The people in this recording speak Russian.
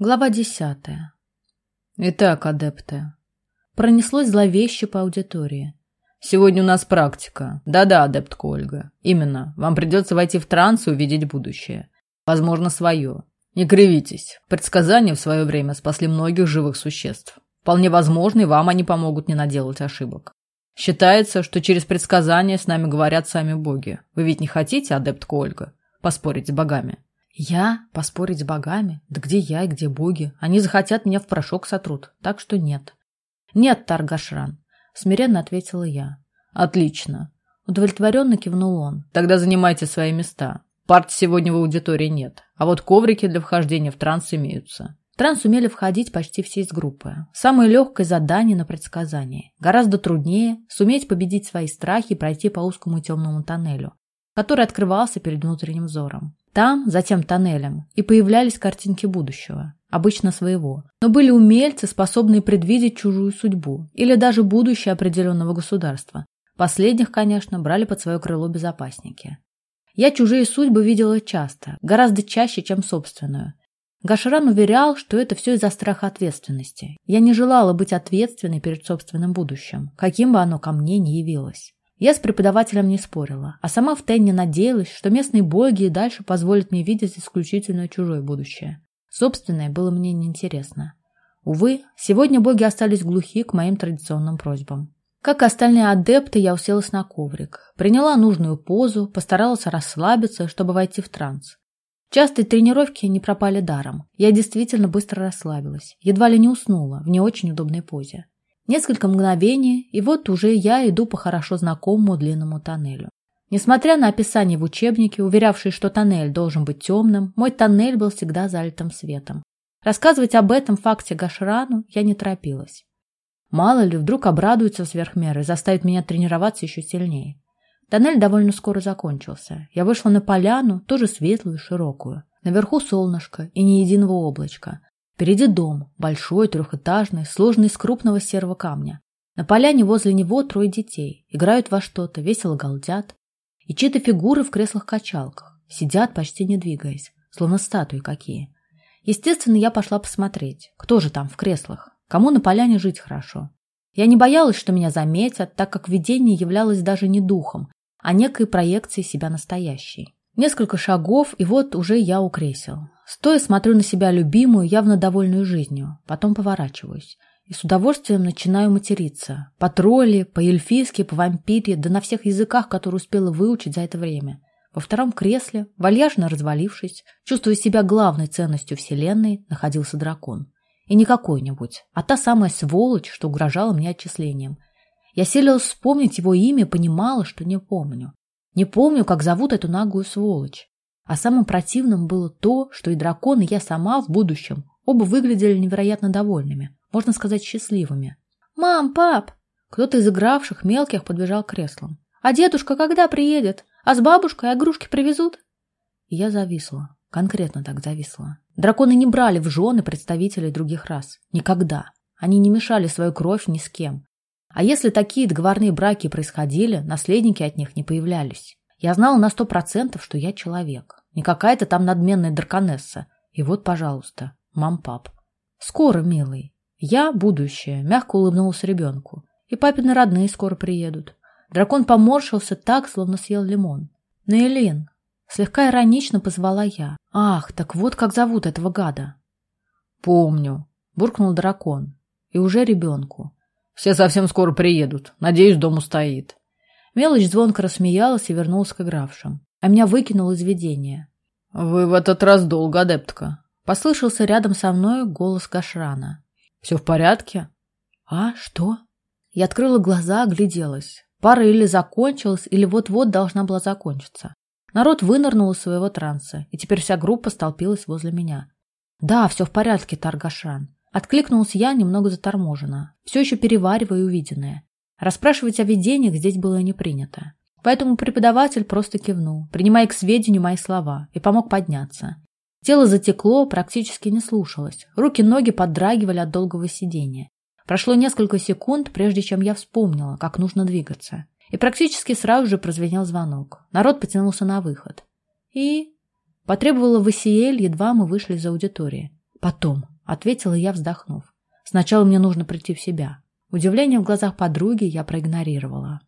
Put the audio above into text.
Глава десятая. Итак, адепты. Пронеслось зловеще по аудитории. Сегодня у нас практика. Да-да, адептка Ольга. Именно. Вам придется войти в транс и увидеть будущее. Возможно, свое. Не кривитесь. Предсказания в свое время спасли многих живых существ. Вполне возможно, и вам они помогут не наделать ошибок. Считается, что через предсказания с нами говорят сами боги. Вы ведь не хотите, адептка Ольга, поспорить с богами? Я? Поспорить с богами? Да где я и где боги? Они захотят меня в порошок сотрут, так что нет. Нет, Таргашран, смиренно ответила я. Отлично. Удовлетворенно кивнул он. Тогда занимайте свои места. Парт сегодня в аудитории нет, а вот коврики для вхождения в транс имеются. В транс умели входить почти все из группы. Самое легкое задание на предсказание. Гораздо труднее суметь победить свои страхи и пройти по узкому темному тоннелю, который открывался перед внутренним взором. Там, за тем тоннелем, и появлялись картинки будущего, обычно своего. Но были умельцы, способные предвидеть чужую судьбу или даже будущее определенного государства. Последних, конечно, брали под свое крыло безопасники. Я чужие судьбы видела часто, гораздо чаще, чем собственную. Гашран уверял, что это все из-за страха ответственности. Я не желала быть ответственной перед собственным будущим, каким бы оно ко мне ни явилось. Я с преподавателем не спорила, а сама в втайне надеялась, что местные боги и дальше позволят мне видеть исключительно чужое будущее. Собственное было мне неинтересно. Увы, сегодня боги остались глухи к моим традиционным просьбам. Как и остальные адепты, я уселась на коврик, приняла нужную позу, постаралась расслабиться, чтобы войти в транс. Частые тренировки не пропали даром. Я действительно быстро расслабилась, едва ли не уснула в не очень удобной позе. Несколько мгновений, и вот уже я иду по хорошо знакомому длинному тоннелю. Несмотря на описание в учебнике, уверявшее, что тоннель должен быть темным, мой тоннель был всегда залитым светом. Рассказывать об этом факте Гашрану я не торопилась. Мало ли, вдруг обрадуется сверх меры и заставит меня тренироваться еще сильнее. Тоннель довольно скоро закончился. Я вышла на поляну, тоже светлую и широкую. Наверху солнышко и ни единого облачка. Впереди дом, большой, трехэтажный, сложный из крупного серого камня. На поляне возле него трое детей. Играют во что-то, весело галдят. И чьи-то фигуры в креслах-качалках. Сидят, почти не двигаясь, словно статуи какие. Естественно, я пошла посмотреть, кто же там в креслах, кому на поляне жить хорошо. Я не боялась, что меня заметят, так как видение являлось даже не духом, а некой проекцией себя настоящей. Несколько шагов, и вот уже я у кресел. Стоя смотрю на себя любимую, явно довольную жизнью. Потом поворачиваюсь. И с удовольствием начинаю материться. По тролли, по-эльфийски, по-вампире, да на всех языках, которые успела выучить за это время. Во втором кресле, вальяжно развалившись, чувствуя себя главной ценностью Вселенной, находился дракон. И не какой-нибудь, а та самая сволочь, что угрожала мне отчислением. Я селилась вспомнить его имя, понимала, что не помню. Не помню, как зовут эту наглую сволочь. А самым противным было то, что и дракон, и я сама в будущем оба выглядели невероятно довольными, можно сказать, счастливыми. «Мам, пап!» Кто-то из игравших мелких подбежал к креслам. «А дедушка когда приедет? А с бабушкой игрушки привезут?» И я зависла. Конкретно так зависла. Драконы не брали в жены представителей других рас. Никогда. Они не мешали свою кровь ни с кем. А если такие договорные браки происходили, наследники от них не появлялись. Я знала на сто процентов, что я человек. Не какая-то там надменная драконесса. И вот, пожалуйста, мам-пап. Скоро, милый. Я будущее, мягко улыбнулся ребенку. И папины родные скоро приедут. Дракон поморщился так, словно съел лимон. Наилин. Слегка иронично позвала я. Ах, так вот как зовут этого гада. Помню. Буркнул дракон. И уже ребенку. Все совсем скоро приедут. Надеюсь, дом устоит. Мелочь звонко рассмеялась и вернулась к игравшим. А меня выкинул из видения. «Вы в этот раз долго, адептка». Послышался рядом со мной голос Гашрана. «Все в порядке?» «А, что?» Я открыла глаза, огляделась. Пара или закончилась, или вот-вот должна была закончиться. Народ вынырнул из своего транса, и теперь вся группа столпилась возле меня. «Да, все в порядке, Таргашан». Откликнулась я немного заторможенно, все еще переваривая увиденное. Расспрашивать о видениях здесь было не принято. Поэтому преподаватель просто кивнул, принимая к сведению мои слова, и помог подняться. Тело затекло, практически не слушалось. Руки-ноги поддрагивали от долгого сидения. Прошло несколько секунд, прежде чем я вспомнила, как нужно двигаться. И практически сразу же прозвенел звонок. Народ потянулся на выход. И... Потребовала Васиэль, едва мы вышли из аудитории. Потом, ответила я, вздохнув. Сначала мне нужно прийти в себя. Удивление в глазах подруги я проигнорировала.